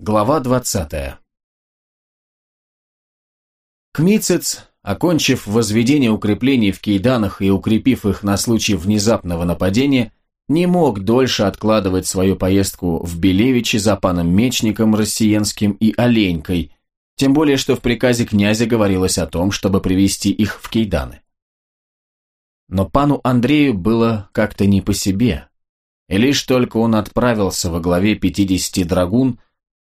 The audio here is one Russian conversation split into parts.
Глава 20 Кмицец, окончив возведение укреплений в Кейданах и укрепив их на случай внезапного нападения, не мог дольше откладывать свою поездку в Белевичи за паном Мечником, Россиенским и Оленькой, тем более что в приказе князя говорилось о том, чтобы привести их в Кейданы. Но пану Андрею было как-то не по себе, и лишь только он отправился во главе пятидесяти драгун,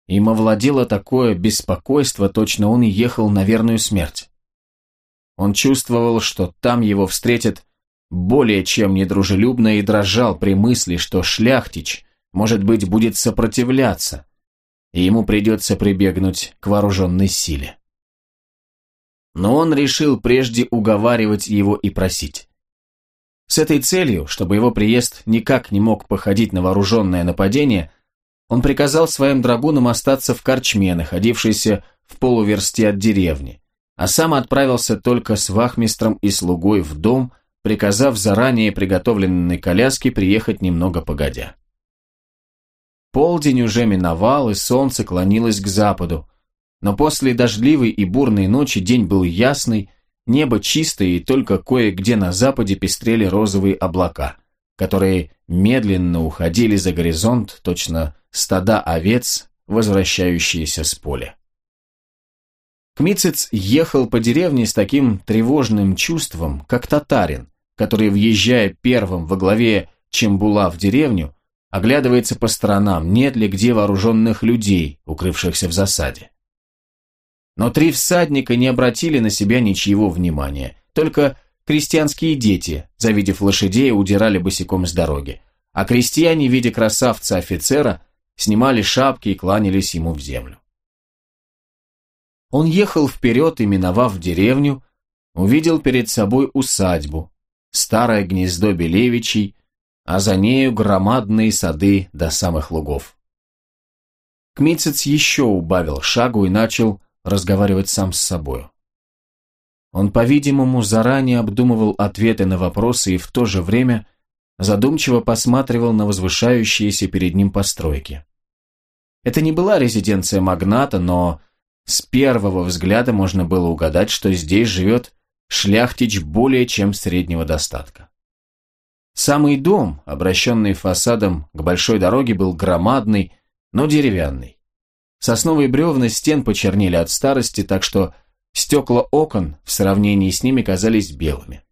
им овладело такое беспокойство, точно он ехал на верную смерть. Он чувствовал, что там его встретят более чем недружелюбно и дрожал при мысли, что шляхтич, может быть, будет сопротивляться, и ему придется прибегнуть к вооруженной силе. Но он решил прежде уговаривать его и просить. С этой целью, чтобы его приезд никак не мог походить на вооруженное нападение, он приказал своим драгунам остаться в корчме, находившейся в полуверсте от деревни, а сам отправился только с вахмистром и слугой в дом, приказав заранее приготовленной коляске приехать немного погодя. Полдень уже миновал, и солнце клонилось к западу, но после дождливой и бурной ночи день был ясный, небо чистое, и только кое-где на западе пестрели розовые облака, которые медленно уходили за горизонт, точно стада овец, возвращающиеся с поля. Кмицец ехал по деревне с таким тревожным чувством, как татарин, который, въезжая первым во главе Чембула в деревню, оглядывается по сторонам, нет ли где вооруженных людей, укрывшихся в засаде. Но три всадника не обратили на себя ничего внимания, только крестьянские дети, завидев лошадей, удирали босиком с дороги, а крестьяне, видя красавца-офицера, снимали шапки и кланялись ему в землю. Он ехал вперед и, миновав деревню, увидел перед собой усадьбу, старое гнездо Белевичей, а за нею громадные сады до самых лугов. Кмицец еще убавил шагу и начал разговаривать сам с собою. Он, по-видимому, заранее обдумывал ответы на вопросы и в то же время задумчиво посматривал на возвышающиеся перед ним постройки. Это не была резиденция магната, но с первого взгляда можно было угадать, что здесь живет шляхтич более чем среднего достатка. Самый дом, обращенный фасадом к большой дороге, был громадный, но деревянный. Сосновые бревна стен почернели от старости, так что стекла окон в сравнении с ними казались белыми.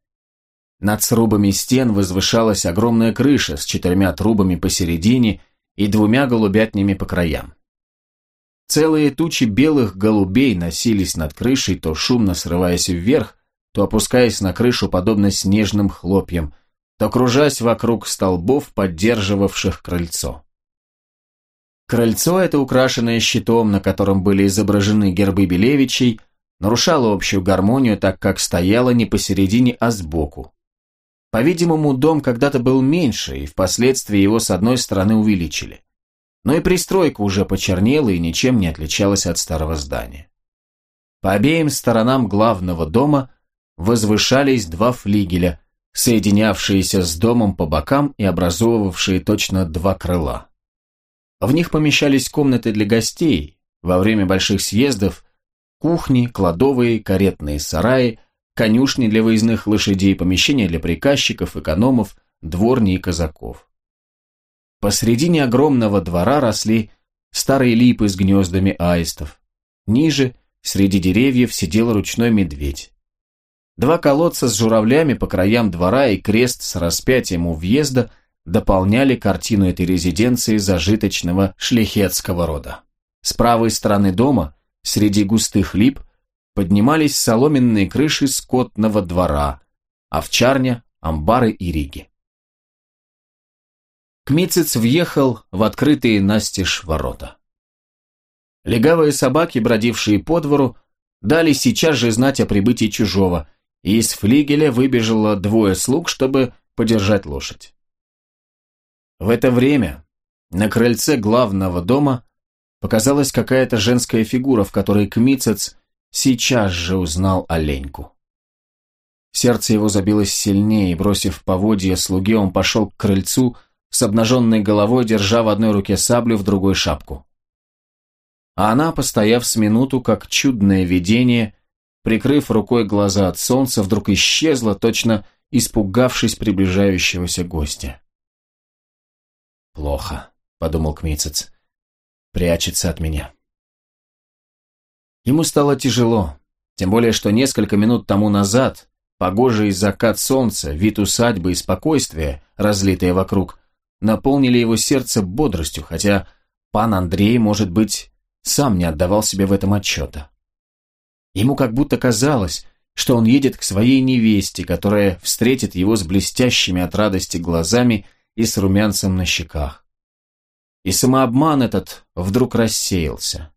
Над срубами стен возвышалась огромная крыша с четырьмя трубами посередине и двумя голубятнями по краям. Целые тучи белых голубей носились над крышей, то шумно срываясь вверх, то опускаясь на крышу подобно снежным хлопьям, то кружась вокруг столбов, поддерживавших крыльцо. Крыльцо это, украшенное щитом, на котором были изображены гербы Белевичей, нарушало общую гармонию, так как стояло не посередине, а сбоку. По-видимому, дом когда-то был меньше, и впоследствии его с одной стороны увеличили. Но и пристройка уже почернела и ничем не отличалась от старого здания. По обеим сторонам главного дома возвышались два флигеля, соединявшиеся с домом по бокам и образовывавшие точно два крыла. В них помещались комнаты для гостей, во время больших съездов, кухни, кладовые, каретные сараи, конюшни для выездных лошадей, помещения для приказчиков, экономов, дворни и казаков. Посредине огромного двора росли старые липы с гнездами аистов. Ниже, среди деревьев, сидел ручной медведь. Два колодца с журавлями по краям двора и крест с распятием у въезда дополняли картину этой резиденции зажиточного шляхетского рода. С правой стороны дома, среди густых лип, поднимались соломенные крыши скотного двора, овчарня, амбары и риги. Кмицец въехал в открытые настежь ворота. Легавые собаки, бродившие по двору, дали сейчас же знать о прибытии чужого, и из флигеля выбежало двое слуг, чтобы подержать лошадь. В это время на крыльце главного дома показалась какая-то женская фигура, в которой Кмицец сейчас же узнал оленьку. Сердце его забилось сильнее, и, бросив поводья слуге, он пошел к крыльцу с обнаженной головой, держа в одной руке саблю, в другой шапку. а она, постояв с минуту, как чудное видение, прикрыв рукой глаза от солнца, вдруг исчезла, точно испугавшись приближающегося гостя. «Плохо», — подумал Кмицец, — «прячется от меня». Ему стало тяжело, тем более, что несколько минут тому назад погожий закат солнца, вид усадьбы и спокойствие, разлитые вокруг, наполнили его сердце бодростью, хотя пан Андрей, может быть, сам не отдавал себе в этом отчета. Ему как будто казалось, что он едет к своей невесте, которая встретит его с блестящими от радости глазами и с румянцем на щеках. И самообман этот вдруг рассеялся.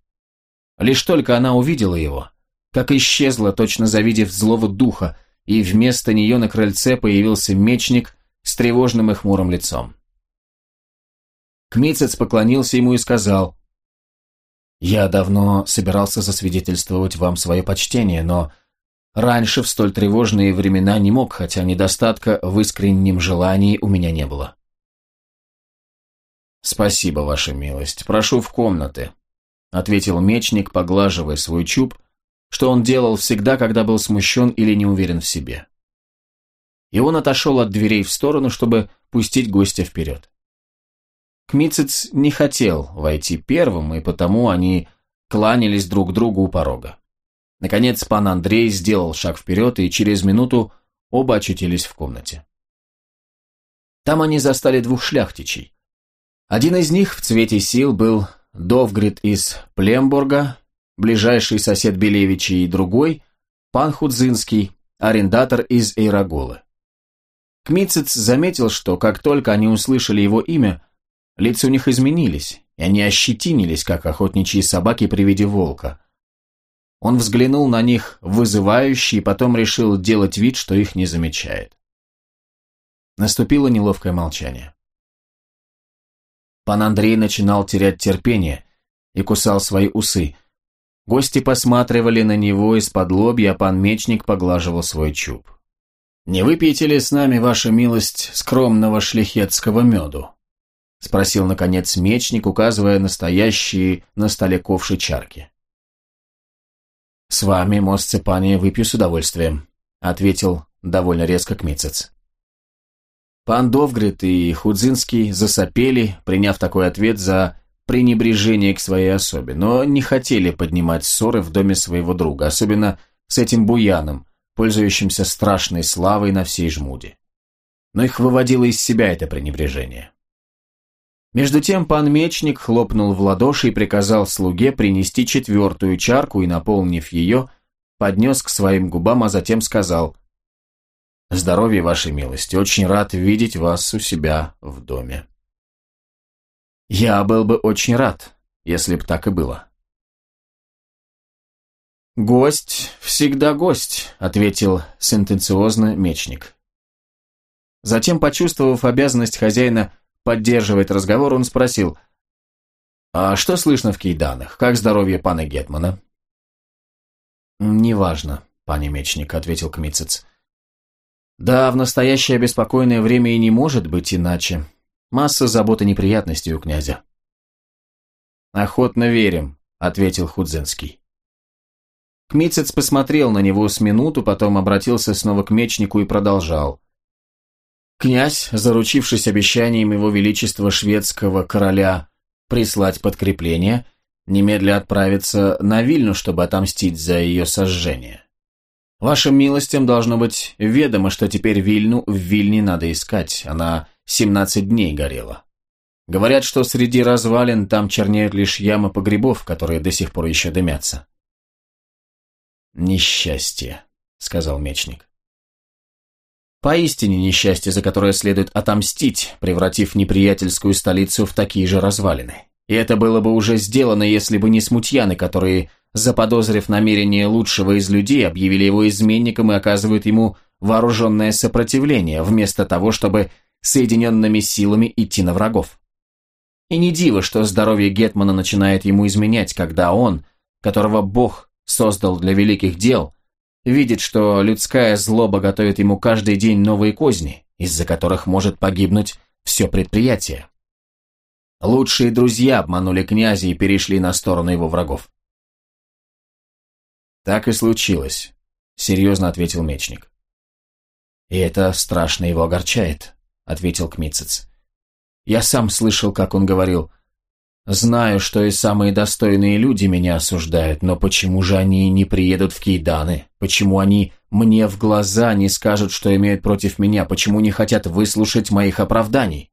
Лишь только она увидела его, как исчезла, точно завидев злого духа, и вместо нее на крыльце появился мечник с тревожным и хмурым лицом. Кмицец поклонился ему и сказал, «Я давно собирался засвидетельствовать вам свое почтение, но раньше в столь тревожные времена не мог, хотя недостатка в искреннем желании у меня не было». «Спасибо, ваша милость. Прошу в комнаты», — ответил мечник, поглаживая свой чуб, что он делал всегда, когда был смущен или не уверен в себе. И он отошел от дверей в сторону, чтобы пустить гостя вперед. Кмицец не хотел войти первым, и потому они кланялись друг другу у порога. Наконец пан Андрей сделал шаг вперед, и через минуту оба очутились в комнате. Там они застали двух шляхтичей. Один из них в цвете сил был Довгрид из Плембурга, ближайший сосед Белевичи, и другой – пан Худзинский, арендатор из Эйраголы. Кмицец заметил, что как только они услышали его имя, Лица у них изменились, и они ощетинились, как охотничьи собаки при виде волка. Он взглянул на них вызывающе и потом решил делать вид, что их не замечает. Наступило неловкое молчание. Пан Андрей начинал терять терпение и кусал свои усы. Гости посматривали на него из-под лобья, а пан Мечник поглаживал свой чуб. «Не выпьете ли с нами, ваша милость, скромного шлихетского меду?» — спросил, наконец, мечник, указывая настоящие на столе ковши чарки. «С вами, Мосцепания, выпью с удовольствием», — ответил довольно резко Кмицец. Пан Довгрид и Худзинский засопели, приняв такой ответ за пренебрежение к своей особе, но не хотели поднимать ссоры в доме своего друга, особенно с этим буяном, пользующимся страшной славой на всей жмуде. Но их выводило из себя это пренебрежение. Между тем пан Мечник хлопнул в ладоши и приказал слуге принести четвертую чарку и, наполнив ее, поднес к своим губам, а затем сказал «Здоровье, вашей милости, очень рад видеть вас у себя в доме». «Я был бы очень рад, если б так и было». «Гость всегда гость», — ответил сентенциозно мечник. Затем, почувствовав обязанность хозяина поддерживать разговор, он спросил, «А что слышно в Кейданах? Как здоровье пана Гетмана?» «Неважно, пане Мечник», — ответил Кмицец. «Да, в настоящее беспокойное время и не может быть иначе. Масса забот и неприятностей у князя». «Охотно верим», — ответил Худзенский. Кмицец посмотрел на него с минуту, потом обратился снова к Мечнику и продолжал. Князь, заручившись обещанием его величества шведского короля прислать подкрепление, немедля отправится на Вильну, чтобы отомстить за ее сожжение. Вашим милостям должно быть ведомо, что теперь Вильну в Вильне надо искать, она 17 дней горела. Говорят, что среди развалин там чернеют лишь ямы погребов, которые до сих пор еще дымятся. «Несчастье», — сказал мечник. Поистине несчастье, за которое следует отомстить, превратив неприятельскую столицу в такие же развалины. И это было бы уже сделано, если бы не смутьяны, которые, заподозрив намерение лучшего из людей, объявили его изменником и оказывают ему вооруженное сопротивление, вместо того, чтобы соединенными силами идти на врагов. И не диво, что здоровье Гетмана начинает ему изменять, когда он, которого Бог создал для великих дел, Видит, что людская злоба готовит ему каждый день новые козни, из-за которых может погибнуть все предприятие. Лучшие друзья обманули князя и перешли на сторону его врагов. Так и случилось, серьезно ответил мечник. И это страшно его огорчает, ответил Кмицец. Я сам слышал, как он говорил, Знаю, что и самые достойные люди меня осуждают, но почему же они не приедут в Кейданы? Почему они мне в глаза не скажут, что имеют против меня? Почему не хотят выслушать моих оправданий?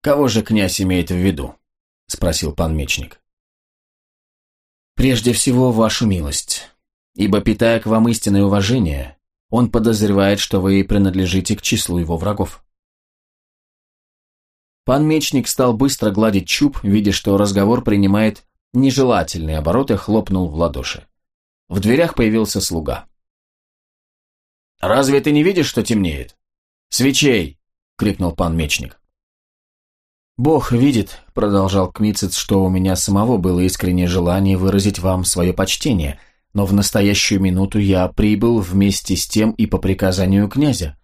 Кого же князь имеет в виду? Спросил пан Мечник. Прежде всего, вашу милость, ибо, питая к вам истинное уважение, он подозревает, что вы принадлежите к числу его врагов. Пан Мечник стал быстро гладить чуб, видя, что разговор принимает нежелательные обороты, хлопнул в ладоши. В дверях появился слуга. «Разве ты не видишь, что темнеет?» «Свечей!» — крикнул пан Мечник. «Бог видит», — продолжал Кмицец, «что у меня самого было искреннее желание выразить вам свое почтение, но в настоящую минуту я прибыл вместе с тем и по приказанию князя,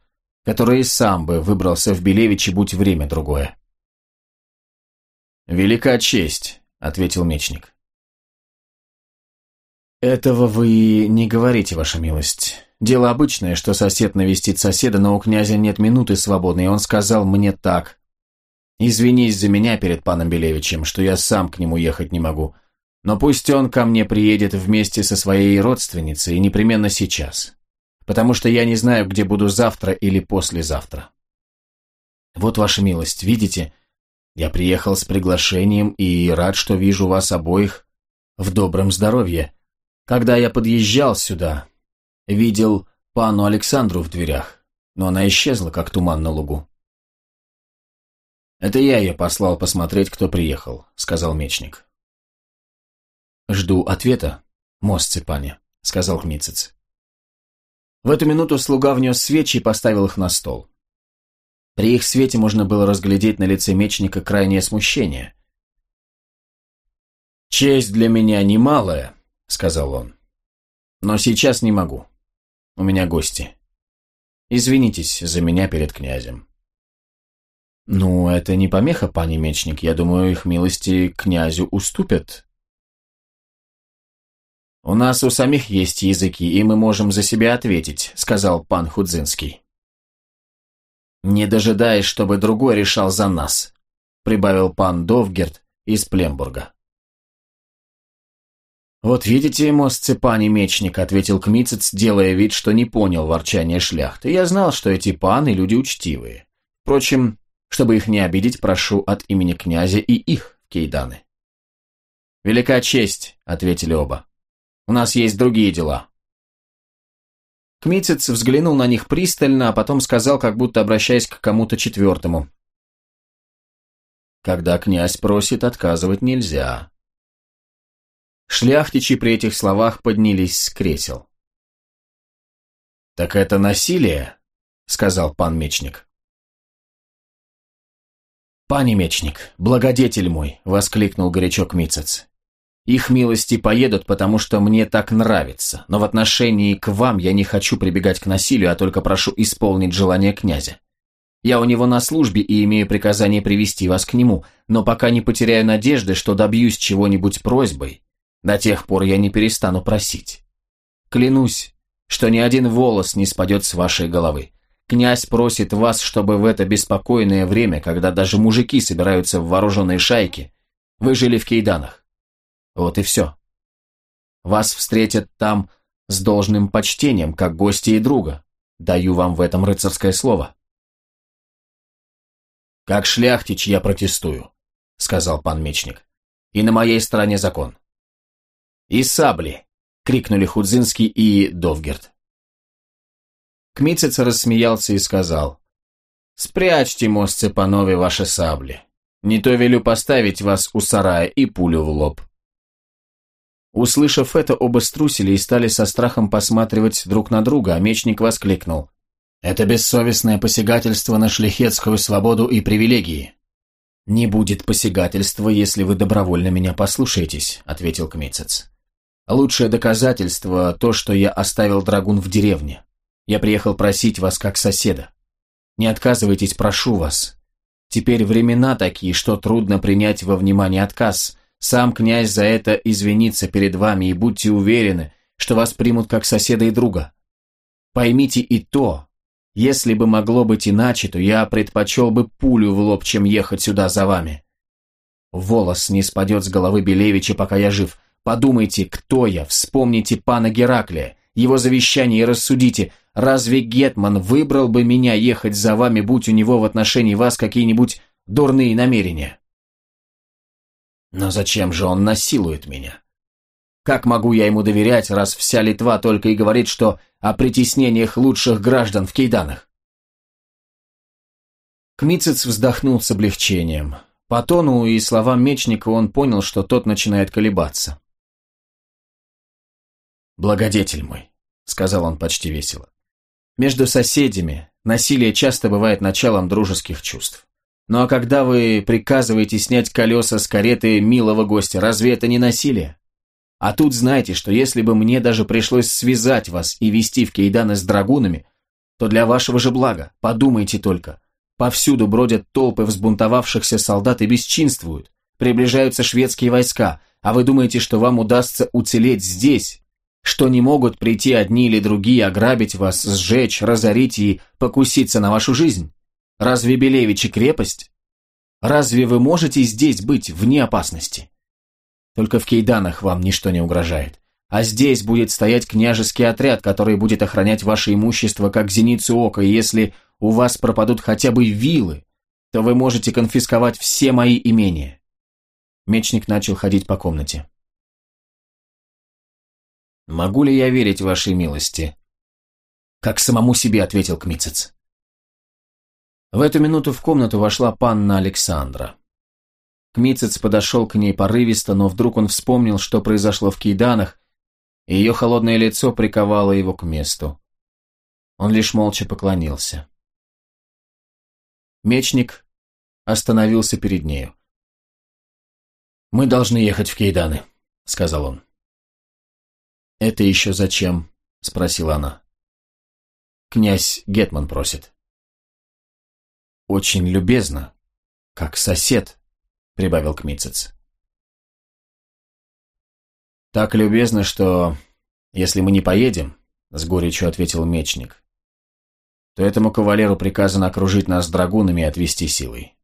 который сам бы выбрался в Белевичи, будь время другое». «Велика честь», — ответил мечник. «Этого вы не говорите, ваша милость. Дело обычное, что сосед навестит соседа, но у князя нет минуты свободной, и он сказал мне так. Извинись за меня перед паном Белевичем, что я сам к нему ехать не могу, но пусть он ко мне приедет вместе со своей родственницей, и непременно сейчас, потому что я не знаю, где буду завтра или послезавтра. Вот, ваша милость, видите, — я приехал с приглашением и рад, что вижу вас обоих в добром здоровье. Когда я подъезжал сюда, видел пану Александру в дверях, но она исчезла, как туман на лугу. «Это я ее послал посмотреть, кто приехал», — сказал мечник. «Жду ответа, мост Цепане», — сказал Хмицец. В эту минуту слуга внес свечи и поставил их на стол. При их свете можно было разглядеть на лице мечника крайнее смущение. «Честь для меня немалая», — сказал он. «Но сейчас не могу. У меня гости. Извинитесь за меня перед князем». «Ну, это не помеха, пани мечник. Я думаю, их милости князю уступят». «У нас у самих есть языки, и мы можем за себя ответить», — сказал пан Худзинский. «Не дожидаясь, чтобы другой решал за нас», прибавил пан Довгерт из Плембурга. «Вот видите, мостцепани мечник», — ответил Кмицец, делая вид, что не понял ворчания шляхты. «Я знал, что эти паны — люди учтивые. Впрочем, чтобы их не обидеть, прошу от имени князя и их Кейданы». «Велика честь», — ответили оба. «У нас есть другие дела». Кмитец взглянул на них пристально, а потом сказал, как будто обращаясь к кому-то четвертому. «Когда князь просит, отказывать нельзя». Шляхтичи при этих словах поднялись с кресел. «Так это насилие?» — сказал пан Мечник. «Пани Мечник, благодетель мой!» — воскликнул горячок Мицец. Их милости поедут, потому что мне так нравится, но в отношении к вам я не хочу прибегать к насилию, а только прошу исполнить желание князя. Я у него на службе и имею приказание привести вас к нему, но пока не потеряю надежды, что добьюсь чего-нибудь просьбой, до тех пор я не перестану просить. Клянусь, что ни один волос не спадет с вашей головы. Князь просит вас, чтобы в это беспокойное время, когда даже мужики собираются в вооруженные шайки, вы жили в Кейданах. Вот и все. Вас встретят там с должным почтением, как гости и друга. Даю вам в этом рыцарское слово. «Как шляхтич я протестую», — сказал пан Мечник. «И на моей стороне закон». «И сабли!» — крикнули Худзинский и Довгерт. Кмицец рассмеялся и сказал. «Спрячьте, мостцы панове, ваши сабли. Не то велю поставить вас у сарая и пулю в лоб». Услышав это, оба струсили и стали со страхом посматривать друг на друга, а мечник воскликнул. «Это бессовестное посягательство на шляхетскую свободу и привилегии». «Не будет посягательства, если вы добровольно меня послушаетесь», — ответил Кмицец. «Лучшее доказательство — то, что я оставил драгун в деревне. Я приехал просить вас как соседа. Не отказывайтесь, прошу вас. Теперь времена такие, что трудно принять во внимание отказ. Сам князь за это извинится перед вами, и будьте уверены, что вас примут как соседа и друга. Поймите и то, если бы могло быть иначе, то я предпочел бы пулю в лоб, чем ехать сюда за вами. Волос не спадет с головы Белевича, пока я жив. Подумайте, кто я, вспомните пана Гераклия, его завещание и рассудите, разве Гетман выбрал бы меня ехать за вами, будь у него в отношении вас какие-нибудь дурные намерения? Но зачем же он насилует меня? Как могу я ему доверять, раз вся Литва только и говорит, что о притеснениях лучших граждан в Кейданах? Кмицец вздохнул с облегчением. По тону и словам мечника он понял, что тот начинает колебаться. «Благодетель мой», — сказал он почти весело. «Между соседями насилие часто бывает началом дружеских чувств. Ну а когда вы приказываете снять колеса с кареты милого гостя, разве это не насилие? А тут знаете, что если бы мне даже пришлось связать вас и вести в Кейданы с драгунами, то для вашего же блага, подумайте только. Повсюду бродят толпы взбунтовавшихся солдат и бесчинствуют. Приближаются шведские войска, а вы думаете, что вам удастся уцелеть здесь, что не могут прийти одни или другие, ограбить вас, сжечь, разорить и покуситься на вашу жизнь? Разве Белевичи крепость? Разве вы можете здесь быть вне опасности? Только в Кейданах вам ничто не угрожает. А здесь будет стоять княжеский отряд, который будет охранять ваше имущество как зеницу ока, и если у вас пропадут хотя бы вилы, то вы можете конфисковать все мои имения. Мечник начал ходить по комнате. «Могу ли я верить вашей милости?» «Как самому себе», — ответил Кмицец. В эту минуту в комнату вошла панна Александра. Кмицец подошел к ней порывисто, но вдруг он вспомнил, что произошло в Кейданах, и ее холодное лицо приковало его к месту. Он лишь молча поклонился. Мечник остановился перед нею. «Мы должны ехать в Кейданы», — сказал он. «Это еще зачем?» — спросила она. «Князь Гетман просит». «Очень любезно, как сосед», — прибавил Кмицец. «Так любезно, что если мы не поедем», — с горечью ответил мечник, то этому кавалеру приказано окружить нас драгунами и отвести силой.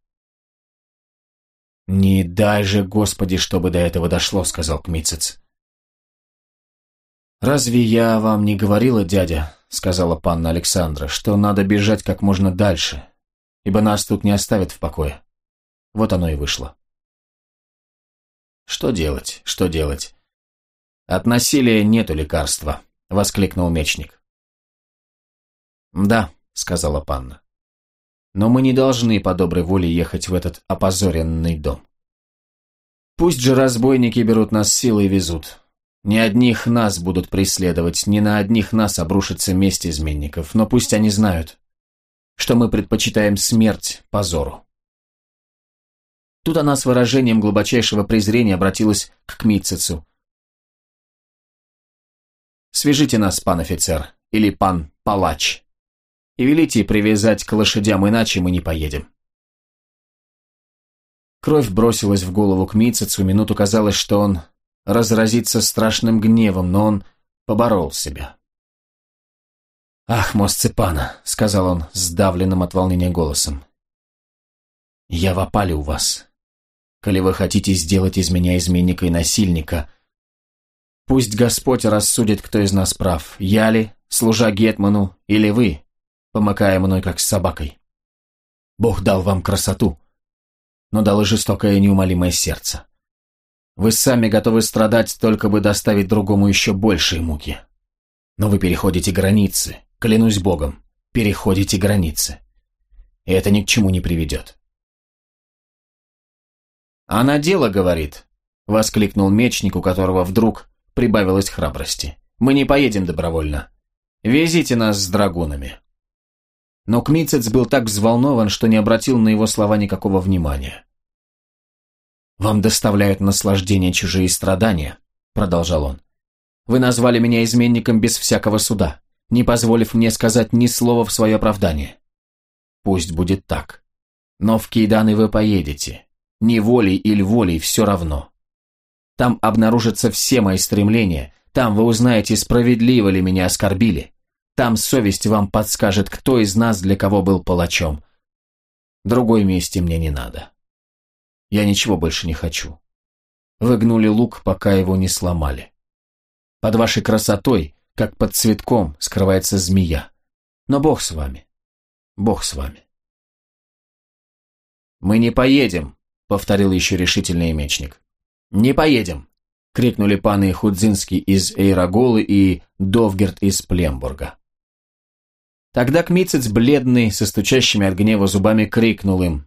«Не дай же, Господи, чтобы до этого дошло», — сказал Кмицец. «Разве я вам не говорила, дядя?» — сказала панна Александра, «что надо бежать как можно дальше, ибо нас тут не оставят в покое. Вот оно и вышло». «Что делать, что делать? От насилия нету лекарства», — воскликнул мечник. «Да», — сказала панна, «но мы не должны по доброй воле ехать в этот опозоренный дом. Пусть же разбойники берут нас силой и везут, не одних нас будут преследовать, не на одних нас обрушится месть изменников, но пусть они знают, что мы предпочитаем смерть позору. Тут она с выражением глубочайшего презрения обратилась к Кмитцицу. «Свяжите нас, пан офицер, или пан палач, и велите привязать к лошадям, иначе мы не поедем». Кровь бросилась в голову Кмитцицу, минуту казалось, что он разразиться страшным гневом, но он поборол себя. «Ах, Мосцепана», — сказал он сдавленным от волнения голосом, — «я в опале у вас. Коли вы хотите сделать из меня изменника и насильника, пусть Господь рассудит, кто из нас прав, я ли, служа Гетману, или вы, помыкая мной как с собакой. Бог дал вам красоту, но дал и жестокое неумолимое сердце. Вы сами готовы страдать, только бы доставить другому еще большие муки. Но вы переходите границы, клянусь Богом, переходите границы. И это ни к чему не приведет. «Она дело говорит», — воскликнул мечник, у которого вдруг прибавилось храбрости. «Мы не поедем добровольно. Везите нас с драгунами». Но Кмицец был так взволнован, что не обратил на его слова никакого внимания. «Вам доставляют наслаждение чужие страдания», — продолжал он. «Вы назвали меня изменником без всякого суда, не позволив мне сказать ни слова в свое оправдание. Пусть будет так. Но в Кейданы вы поедете. Не волей или волей, все равно. Там обнаружатся все мои стремления, там вы узнаете, справедливо ли меня оскорбили. Там совесть вам подскажет, кто из нас для кого был палачом. Другой мести мне не надо. Я ничего больше не хочу. Вы гнули лук, пока его не сломали. Под вашей красотой, как под цветком, скрывается змея. Но Бог с вами. Бог с вами. «Мы не поедем», — повторил еще решительный мечник. «Не поедем», — крикнули паны Худзинский из Эйраголы и Довгерт из Плембурга. Тогда Кмицец, бледный, со стучащими от гнева зубами, крикнул им.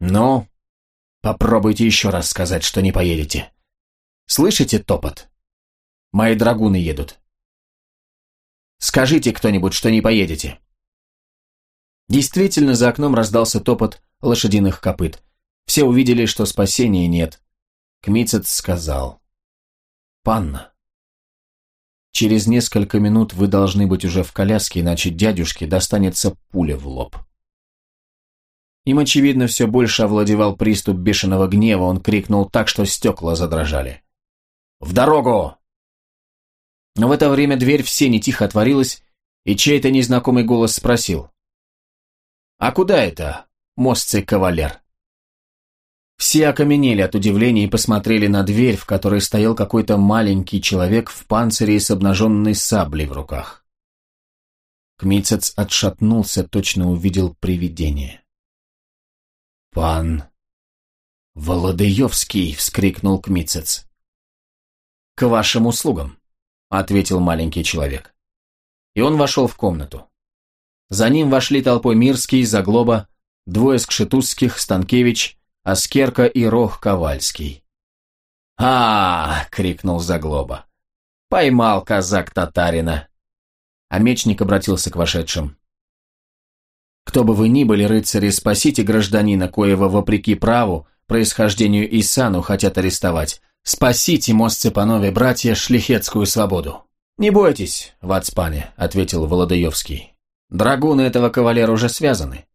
«Ну, попробуйте еще раз сказать, что не поедете. Слышите топот? Мои драгуны едут. Скажите кто-нибудь, что не поедете». Действительно, за окном раздался топот лошадиных копыт. Все увидели, что спасения нет. Кмицец сказал. «Панна, через несколько минут вы должны быть уже в коляске, иначе дядюшке достанется пуля в лоб». Им, очевидно, все больше овладевал приступ бешеного гнева, он крикнул так, что стекла задрожали. «В дорогу!» Но в это время дверь в сене тихо отворилась, и чей-то незнакомый голос спросил. «А куда это, мостцы кавалер?» Все окаменели от удивления и посмотрели на дверь, в которой стоял какой-то маленький человек в панцире и с обнаженной саблей в руках. Кмицец отшатнулся, точно увидел привидение. «Пан Володыевский!» — вскрикнул Кмицец. «К вашим услугам!» — ответил маленький человек. И он вошел в комнату. За ним вошли толпой Мирский, Заглоба, двое скшетузских, Станкевич, Аскерка и Рох Ковальский. а, -а, -а крикнул Заглоба. «Поймал казак татарина!» А мечник обратился к вошедшим. «Кто бы вы ни были, рыцари, спасите гражданина, коего, вопреки праву, происхождению и сану хотят арестовать. Спасите, мостцы панове, братья, шлихетскую свободу!» «Не бойтесь, Вацпане», — ответил Володаевский. Драгуны этого кавалера уже связаны.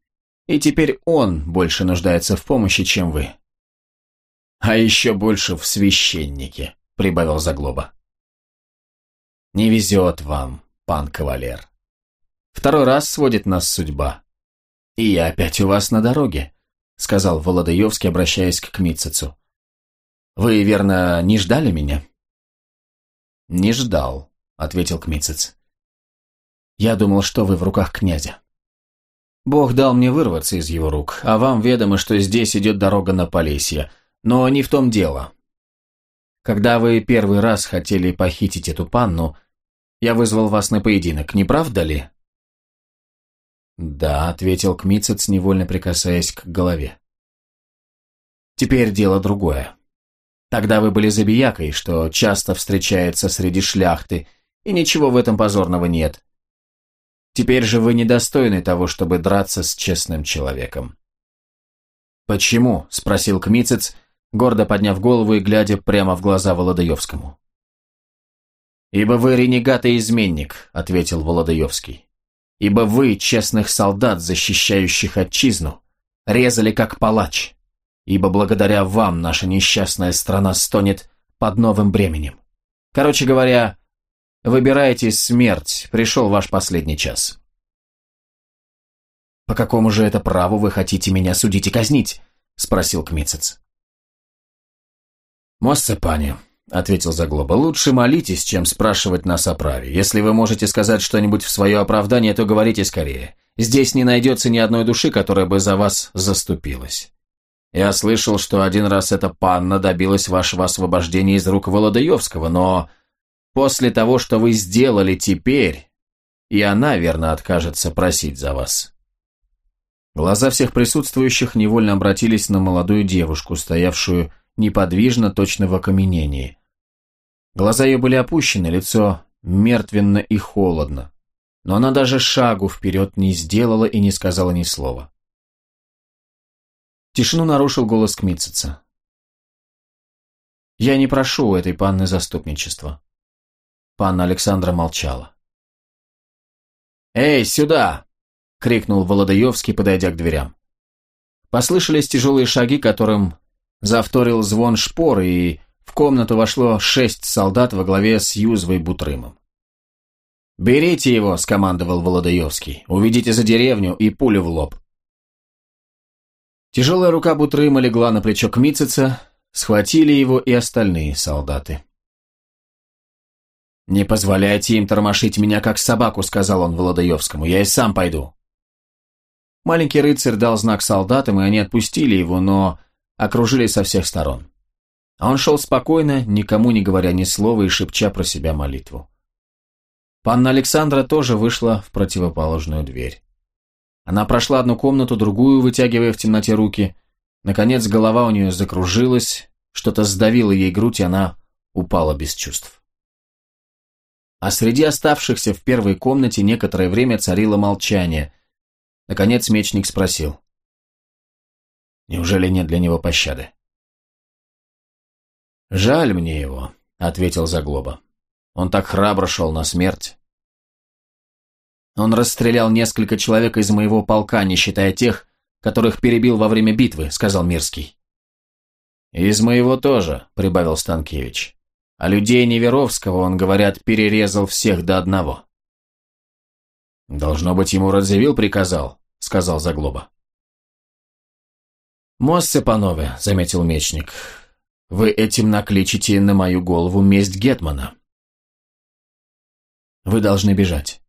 И теперь он больше нуждается в помощи, чем вы. А еще больше в священнике, прибавил Заглоба. Не везет вам, пан кавалер. Второй раз сводит нас судьба. И я опять у вас на дороге, сказал Володаевский, обращаясь к Кмитцецу. Вы, верно, не ждали меня? Не ждал, ответил Кмитцец. Я думал, что вы в руках князя. Бог дал мне вырваться из его рук, а вам ведомо, что здесь идет дорога на Полесье. Но не в том дело. Когда вы первый раз хотели похитить эту панну, я вызвал вас на поединок, не правда ли? Да, ответил Кмицец, невольно прикасаясь к голове. Теперь дело другое. Тогда вы были забиякой, что часто встречается среди шляхты, и ничего в этом позорного нет. Теперь же вы недостойны того, чтобы драться с честным человеком». «Почему?» – спросил Кмицец, гордо подняв голову и глядя прямо в глаза Володаевскому. «Ибо вы ренегат и изменник», – ответил Володаевский. «Ибо вы, честных солдат, защищающих отчизну, резали как палач, ибо благодаря вам наша несчастная страна стонет под новым бременем. Короче говоря, Выбирайте смерть, пришел ваш последний час. «По какому же это праву вы хотите меня судить и казнить?» — спросил Кмицец. «Мосце, пани», — ответил Заглоба, — «лучше молитесь, чем спрашивать нас о праве. Если вы можете сказать что-нибудь в свое оправдание, то говорите скорее. Здесь не найдется ни одной души, которая бы за вас заступилась. Я слышал, что один раз эта панна добилась вашего освобождения из рук Володаевского, но После того, что вы сделали теперь, и она, верно, откажется просить за вас. Глаза всех присутствующих невольно обратились на молодую девушку, стоявшую неподвижно, точно в окаменении. Глаза ее были опущены, лицо мертвенно и холодно, но она даже шагу вперед не сделала и не сказала ни слова. Тишину нарушил голос Кмитцица. «Я не прошу у этой панны заступничества. Панна Александра молчала. «Эй, сюда!» — крикнул Володаевский, подойдя к дверям. Послышались тяжелые шаги, которым завторил звон шпор, и в комнату вошло шесть солдат во главе с Юзвой Бутрымом. «Берите его», — скомандовал Володаевский. «Уведите за деревню и пулю в лоб». Тяжелая рука Бутрыма легла на плечо Кмитцица, схватили его и остальные солдаты. «Не позволяйте им тормошить меня, как собаку», — сказал он Володаевскому. «Я и сам пойду». Маленький рыцарь дал знак солдатам, и они отпустили его, но окружили со всех сторон. А он шел спокойно, никому не говоря ни слова и шепча про себя молитву. Панна Александра тоже вышла в противоположную дверь. Она прошла одну комнату, другую, вытягивая в темноте руки. Наконец голова у нее закружилась, что-то сдавило ей грудь, и она упала без чувств. А среди оставшихся в первой комнате некоторое время царило молчание. Наконец мечник спросил. «Неужели нет для него пощады?» «Жаль мне его», — ответил Заглоба. «Он так храбро шел на смерть». «Он расстрелял несколько человек из моего полка, не считая тех, которых перебил во время битвы», — сказал Мирский. «Из моего тоже», — прибавил Станкевич. А людей Неверовского, он, говорят, перерезал всех до одного. «Должно быть, ему Радзивилл приказал», — сказал Заглоба. «Моссе, панове», — заметил мечник, — «вы этим накличите на мою голову месть Гетмана». «Вы должны бежать.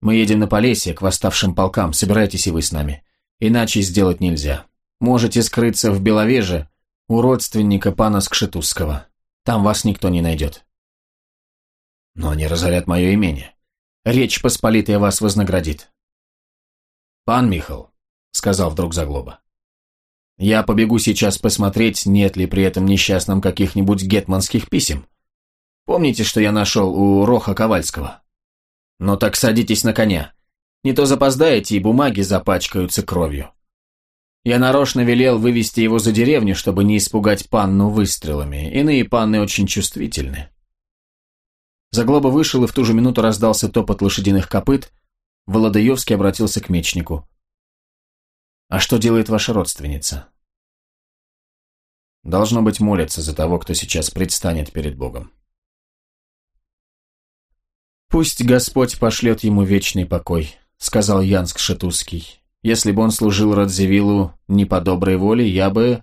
Мы едем на Полесье, к восставшим полкам, собирайтесь и вы с нами. Иначе сделать нельзя. Можете скрыться в Беловеже у родственника пана Скшетузского. Там вас никто не найдет. Но они разорят мое имение. Речь Посполитая вас вознаградит. Пан Михал, сказал вдруг Заглоба, я побегу сейчас посмотреть, нет ли при этом несчастном каких-нибудь гетманских писем. Помните, что я нашел у Роха Ковальского? Ну так садитесь на коня. Не то запоздаете, и бумаги запачкаются кровью. Я нарочно велел вывести его за деревню, чтобы не испугать панну выстрелами. Иные панны очень чувствительны. Заглоба вышел, и в ту же минуту раздался топот лошадиных копыт. Володаевский обратился к мечнику. «А что делает ваша родственница?» «Должно быть, молится за того, кто сейчас предстанет перед Богом». «Пусть Господь пошлет ему вечный покой», — сказал Янск Шатузский. Если бы он служил Радзивиллу не по доброй воле, я бы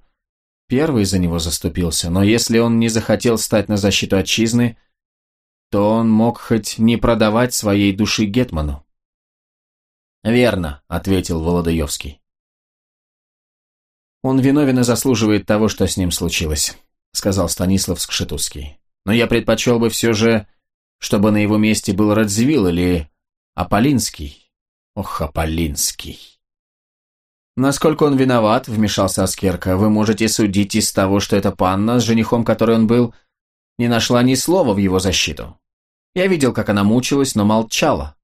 первый за него заступился. Но если он не захотел стать на защиту отчизны, то он мог хоть не продавать своей души Гетману. «Верно», — ответил Володаевский. «Он виновен и заслуживает того, что с ним случилось», — сказал Станислав Скшетузский. «Но я предпочел бы все же, чтобы на его месте был Радзивилл или Аполлинский. Ох, Аполлинский!» «Насколько он виноват», — вмешался Аскерка, — «вы можете судить из того, что эта панна, с женихом которой он был, не нашла ни слова в его защиту. Я видел, как она мучилась, но молчала.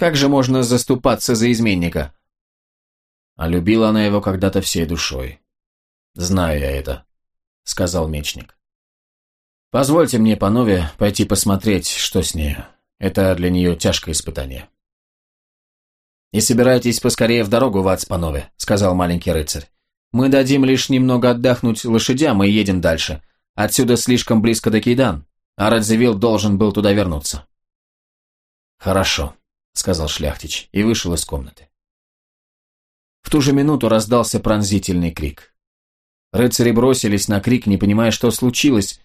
Как же можно заступаться за изменника?» А любила она его когда-то всей душой. «Знаю я это», — сказал мечник. «Позвольте мне, панове, пойти посмотреть, что с ней. Это для нее тяжкое испытание». «И собирайтесь поскорее в дорогу, Вацпанове», — сказал маленький рыцарь. «Мы дадим лишь немного отдохнуть лошадям и едем дальше. Отсюда слишком близко до Кейдан, а Радзивилл должен был туда вернуться». «Хорошо», — сказал шляхтич и вышел из комнаты. В ту же минуту раздался пронзительный крик. Рыцари бросились на крик, не понимая, что случилось.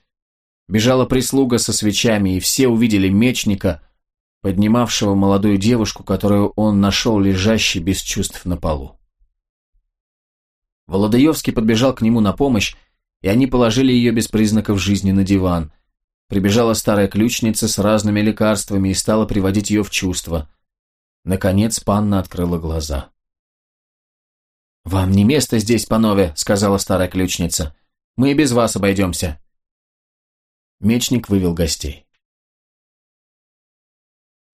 Бежала прислуга со свечами, и все увидели мечника, поднимавшего молодую девушку, которую он нашел лежащей без чувств на полу. Володаевский подбежал к нему на помощь, и они положили ее без признаков жизни на диван. Прибежала старая ключница с разными лекарствами и стала приводить ее в чувство. Наконец панна открыла глаза. «Вам не место здесь, панове», — сказала старая ключница. «Мы и без вас обойдемся». Мечник вывел гостей.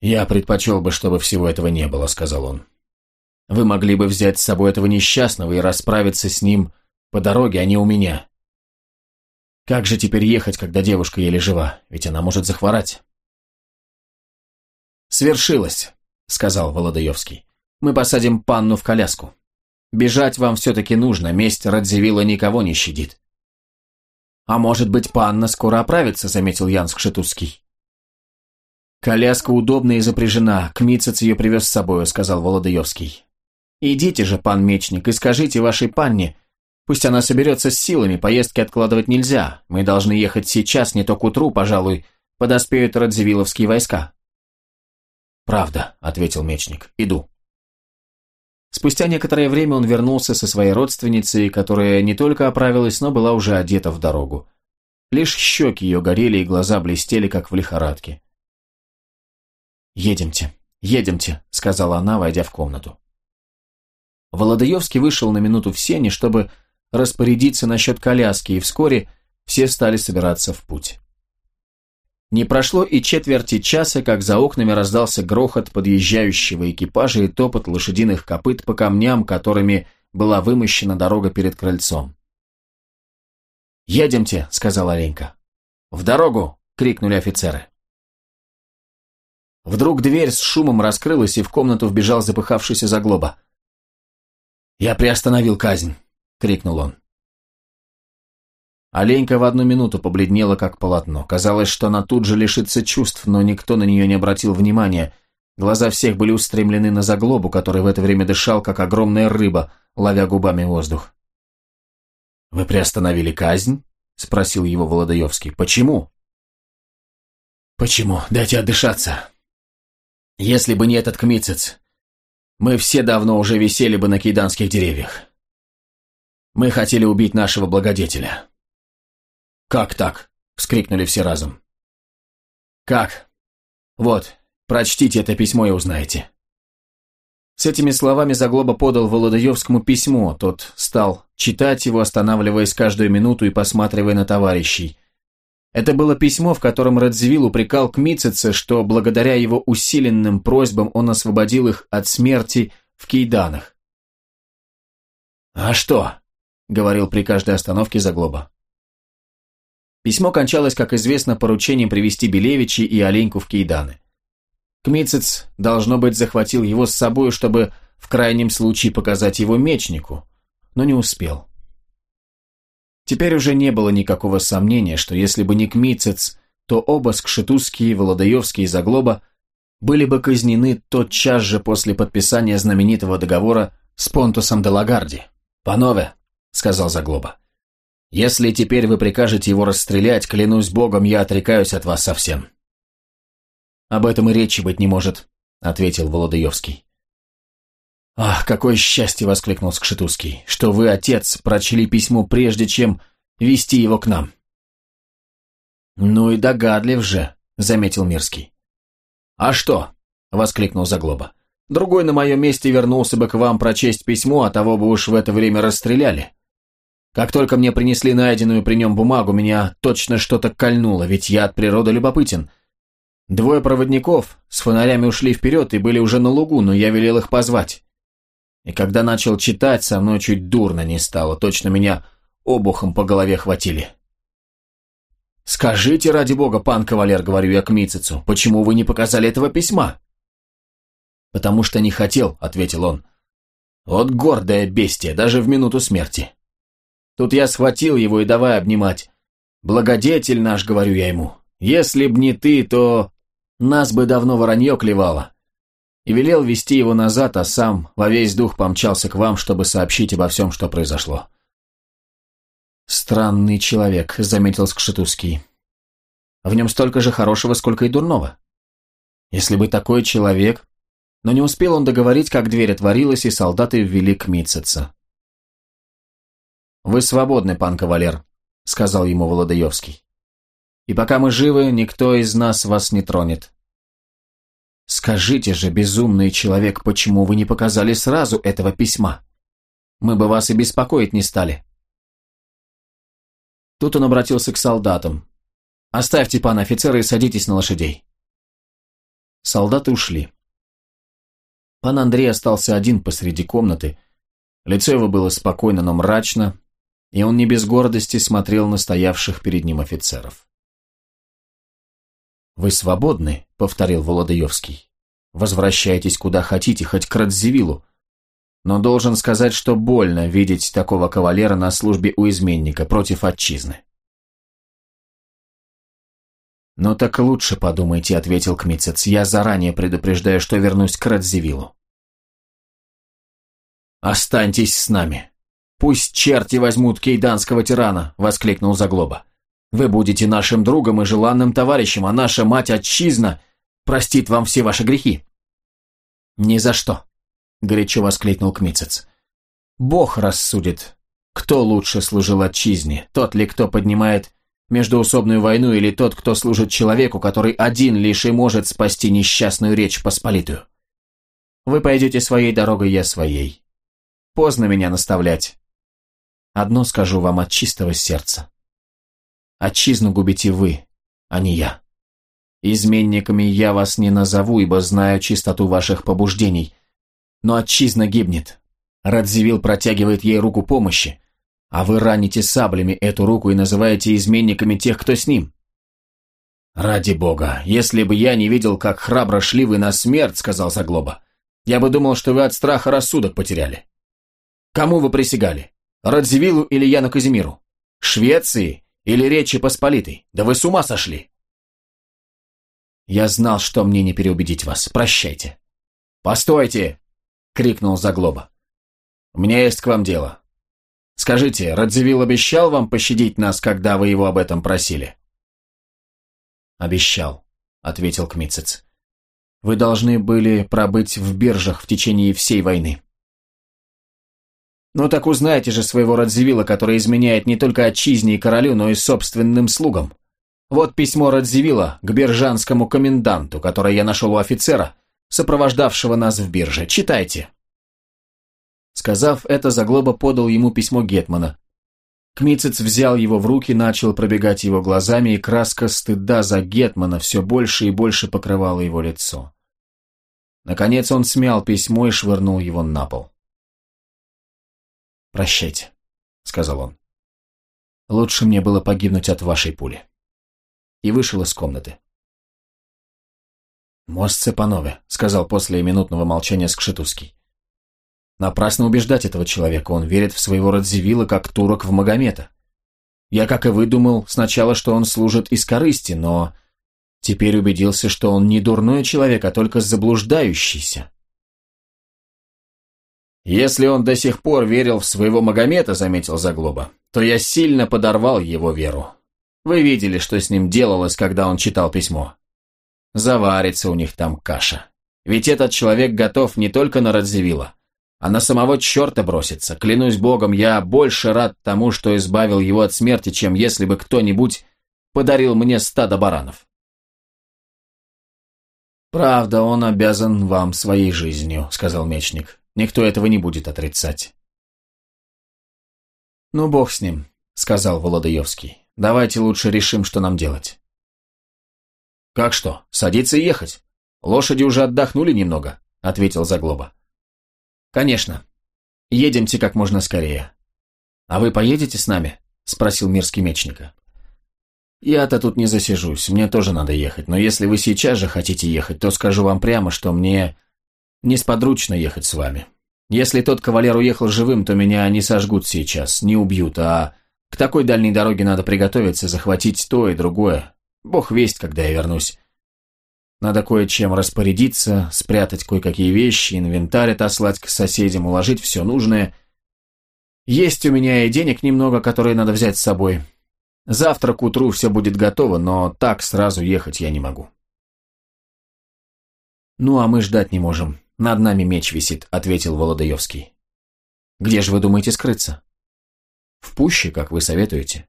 «Я предпочел бы, чтобы всего этого не было», — сказал он. «Вы могли бы взять с собой этого несчастного и расправиться с ним по дороге, а не у меня. Как же теперь ехать, когда девушка еле жива? Ведь она может захворать». «Свершилось», — сказал Володаевский. «Мы посадим панну в коляску. Бежать вам все-таки нужно, месть Радзивилла никого не щадит». «А может быть, панна скоро оправится», — заметил Ян Скшетузский. «Коляска удобна и запряжена, Кмицец ее привез с собой», — сказал Володаевский. «Идите же, пан Мечник, и скажите вашей панне, пусть она соберется с силами, поездки откладывать нельзя, мы должны ехать сейчас, не то к утру, пожалуй, подоспеют радзивилловские войска». «Правда», — ответил Мечник, — «иду». Спустя некоторое время он вернулся со своей родственницей, которая не только оправилась, но была уже одета в дорогу. Лишь щеки ее горели и глаза блестели, как в лихорадке. «Едемте, едемте», — сказала она, войдя в комнату. Володаевский вышел на минуту в сене, чтобы распорядиться насчет коляски, и вскоре все стали собираться в путь. Не прошло и четверти часа, как за окнами раздался грохот подъезжающего экипажа и топот лошадиных копыт по камням, которыми была вымощена дорога перед крыльцом. «Едемте», — сказала Оленька. «В дорогу!» — крикнули офицеры. Вдруг дверь с шумом раскрылась, и в комнату вбежал запыхавшийся заглоба. «Я приостановил казнь!» — крикнул он. Оленька в одну минуту побледнела, как полотно. Казалось, что она тут же лишится чувств, но никто на нее не обратил внимания. Глаза всех были устремлены на заглобу, который в это время дышал, как огромная рыба, ловя губами воздух. «Вы приостановили казнь?» — спросил его Володаевский. «Почему?» «Почему? Дайте отдышаться. Если бы не этот кмицец, мы все давно уже висели бы на кейданских деревьях. Мы хотели убить нашего благодетеля». «Как так?» — вскрикнули все разом. «Как? Вот, прочтите это письмо и узнаете». С этими словами Заглоба подал Володаевскому письмо, тот стал читать его, останавливаясь каждую минуту и посматривая на товарищей. Это было письмо, в котором Радзивилл упрекал Кмитцица, что благодаря его усиленным просьбам он освободил их от смерти в Кейданах. «А что?» — говорил при каждой остановке Заглоба. Письмо кончалось, как известно, поручением привести Белевичи и Оленьку в Кейданы. Кмицец, должно быть, захватил его с собой, чтобы в крайнем случае показать его мечнику, но не успел. Теперь уже не было никакого сомнения, что если бы не Кмицец, то оба Скшетузский, Володаевский и Заглоба были бы казнены тотчас же после подписания знаменитого договора с Понтусом де Лагарди. «Панове», — сказал Заглоба, если теперь вы прикажете его расстрелять, клянусь богом, я отрекаюсь от вас совсем». «Об этом и речи быть не может», — ответил Володаевский. «Ах, какое счастье!» — воскликнул Скшетузский, «что вы, отец, прочли письмо прежде, чем вести его к нам». «Ну и догадлив же», — заметил Мирский. «А что?» — воскликнул Заглоба. «Другой на моем месте вернулся бы к вам прочесть письмо, а того бы уж в это время расстреляли. Как только мне принесли найденную при нем бумагу, меня точно что-то кольнуло, ведь я от природы любопытен. Двое проводников с фонарями ушли вперед и были уже на лугу, но я велел их позвать. И когда начал читать, со мной чуть дурно не стало, точно меня обухом по голове хватили. «Скажите, ради бога, пан кавалер, — говорю я к Мицицу, — почему вы не показали этого письма?» «Потому что не хотел», — ответил он. «Вот гордое бестие, даже в минуту смерти. Тут я схватил его и давай обнимать. «Благодетель наш», — говорю я ему, — «если б не ты, то нас бы давно воронье клевало». И велел вести его назад, а сам во весь дух помчался к вам, чтобы сообщить обо всем, что произошло. «Странный человек», — заметил Скшетузский. «В нем столько же хорошего, сколько и дурного. Если бы такой человек...» Но не успел он договорить, как дверь отворилась, и солдаты ввели к Митцеца. «Вы свободны, пан кавалер», — сказал ему Володаевский. «И пока мы живы, никто из нас вас не тронет». «Скажите же, безумный человек, почему вы не показали сразу этого письма? Мы бы вас и беспокоить не стали». Тут он обратился к солдатам. «Оставьте, пан офицера, и садитесь на лошадей». Солдаты ушли. Пан Андрей остался один посреди комнаты. Лицо его было спокойно, но мрачно, и он не без гордости смотрел на стоявших перед ним офицеров. «Вы свободны», — повторил Володаевский. «Возвращайтесь куда хотите, хоть к Радзивиллу. но должен сказать, что больно видеть такого кавалера на службе у изменника против отчизны. «Ну так лучше подумайте», — ответил Кмицец. «Я заранее предупреждаю, что вернусь к Радзивиллу». «Останьтесь с нами. Пусть черти возьмут кейданского тирана», — воскликнул Заглоба. «Вы будете нашим другом и желанным товарищем, а наша мать-отчизна простит вам все ваши грехи». «Ни за что», — горячо воскликнул Кмицец. «Бог рассудит, кто лучше служил отчизне, тот ли, кто поднимает междуусобную войну или тот, кто служит человеку, который один лишь и может спасти несчастную речь посполитую. Вы пойдете своей дорогой, я своей. Поздно меня наставлять. Одно скажу вам от чистого сердца. Отчизну губите вы, а не я. Изменниками я вас не назову, ибо знаю чистоту ваших побуждений. Но отчизна гибнет. Радзивилл протягивает ей руку помощи, а вы раните саблями эту руку и называете изменниками тех, кто с ним. «Ради бога, если бы я не видел, как храбро шли вы на смерть», — сказал Заглоба, — «я бы думал, что вы от страха рассудок потеряли. Кому вы присягали? Радзивиллу или Яну Казимиру? Швеции или Речи Посполитой? Да вы с ума сошли!» «Я знал, что мне не переубедить вас. Прощайте». «Постойте!» — крикнул Заглоба. «У меня есть к вам дело. Скажите, Радзивилл обещал вам пощадить нас, когда вы его об этом просили?» «Обещал», — ответил Кмицец. «Вы должны были пробыть в биржах в течение всей войны. Ну так узнайте же своего Радзивилла, который изменяет не только отчизне и королю, но и собственным слугам. Вот письмо Радзивилла к биржанскому коменданту, которое я нашел у офицера, сопровождавшего нас в бирже. Читайте. Сказав это, Заглоба подал ему письмо Гетмана. Кмицец взял его в руки, начал пробегать его глазами, и краска стыда за Гетмана все больше и больше покрывала его лицо. Наконец он смял письмо и швырнул его на пол. «Прощайте», — сказал он. «Лучше мне было погибнуть от вашей пули». И вышел из комнаты. «Мост Цепанове», — сказал после минутного молчания Скшетузский. «Напрасно убеждать этого человека, он верит в своего Радзивилла, как турок в Магомета. Я, как и вы, думал сначала, что он служит из корысти, но теперь убедился, что он не дурной человек, а только заблуждающийся. «Если он до сих пор верил в своего Магомета, — заметил Заглоба, — то я сильно подорвал его веру. Вы видели, что с ним делалось, когда он читал письмо. Заварится у них там каша. Ведь этот человек готов не только на Радзивилла, а на самого черта броситься. Клянусь богом, я больше рад тому, что избавил его от смерти, чем если бы кто-нибудь подарил мне стадо баранов. «Правда, он обязан вам своей жизнью», — сказал мечник. Никто этого не будет отрицать. «Ну, бог с ним», — сказал Володаевский. «Давайте лучше решим, что нам делать». «Как что? Садиться и ехать? Лошади уже отдохнули немного», — ответил Заглоба. «Конечно. Едемте как можно скорее». «А вы поедете с нами?» — спросил Мирский мечника. «Я-то тут не засижусь, мне тоже надо ехать, но если вы сейчас же хотите ехать, то скажу вам прямо, что мне Несподручно ехать с вами. Если тот кавалер уехал живым, то меня не сожгут сейчас, не убьют, а к такой дальней дороге надо приготовиться, захватить то и другое. Бог весть, когда я вернусь. Надо кое-чем распорядиться, спрятать кое-какие вещи, инвентарь отослать к соседям, уложить все нужное. Есть у меня и денег немного, которые надо взять с собой. Завтра к утру все будет готово, но так сразу ехать я не могу. Ну, а мы ждать не можем. «Над нами меч висит», — ответил Володаевский. «Где же вы думаете скрыться?» «В пуще, как вы советуете.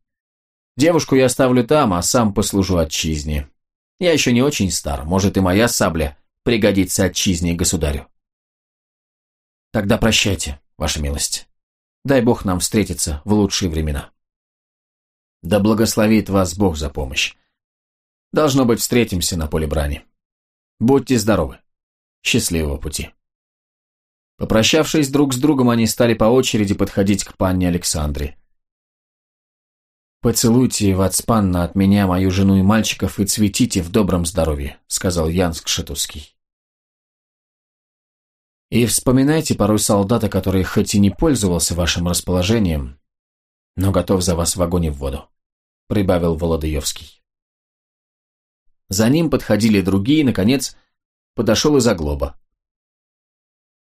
Девушку я оставлю там, а сам послужу отчизне. Я еще не очень стар, может и моя сабля пригодится отчизне и государю». «Тогда прощайте, ваша милость. Дай Бог нам встретиться в лучшие времена». «Да благословит вас Бог за помощь. Должно быть, встретимся на поле брани. Будьте здоровы». Счастливого пути. Попрощавшись друг с другом, они стали по очереди подходить к панне Александре. «Поцелуйте, Вацпанна, от меня мою жену и мальчиков и цветите в добром здоровье», сказал Янск Шатузский. И вспоминайте порой солдата, который хоть и не пользовался вашим расположением, но готов за вас в огонь и в воду», — прибавил Володаевский. За ним подходили другие, наконец, подошел и Заглоба.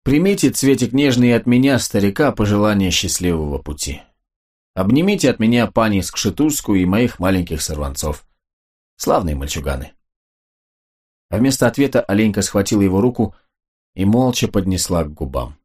«Примите, цветик нежный, от меня, старика, пожелание счастливого пути. Обнимите от меня пани Скшетузскую и моих маленьких сорванцов. Славные мальчуганы». А вместо ответа Оленька схватила его руку и молча поднесла к губам.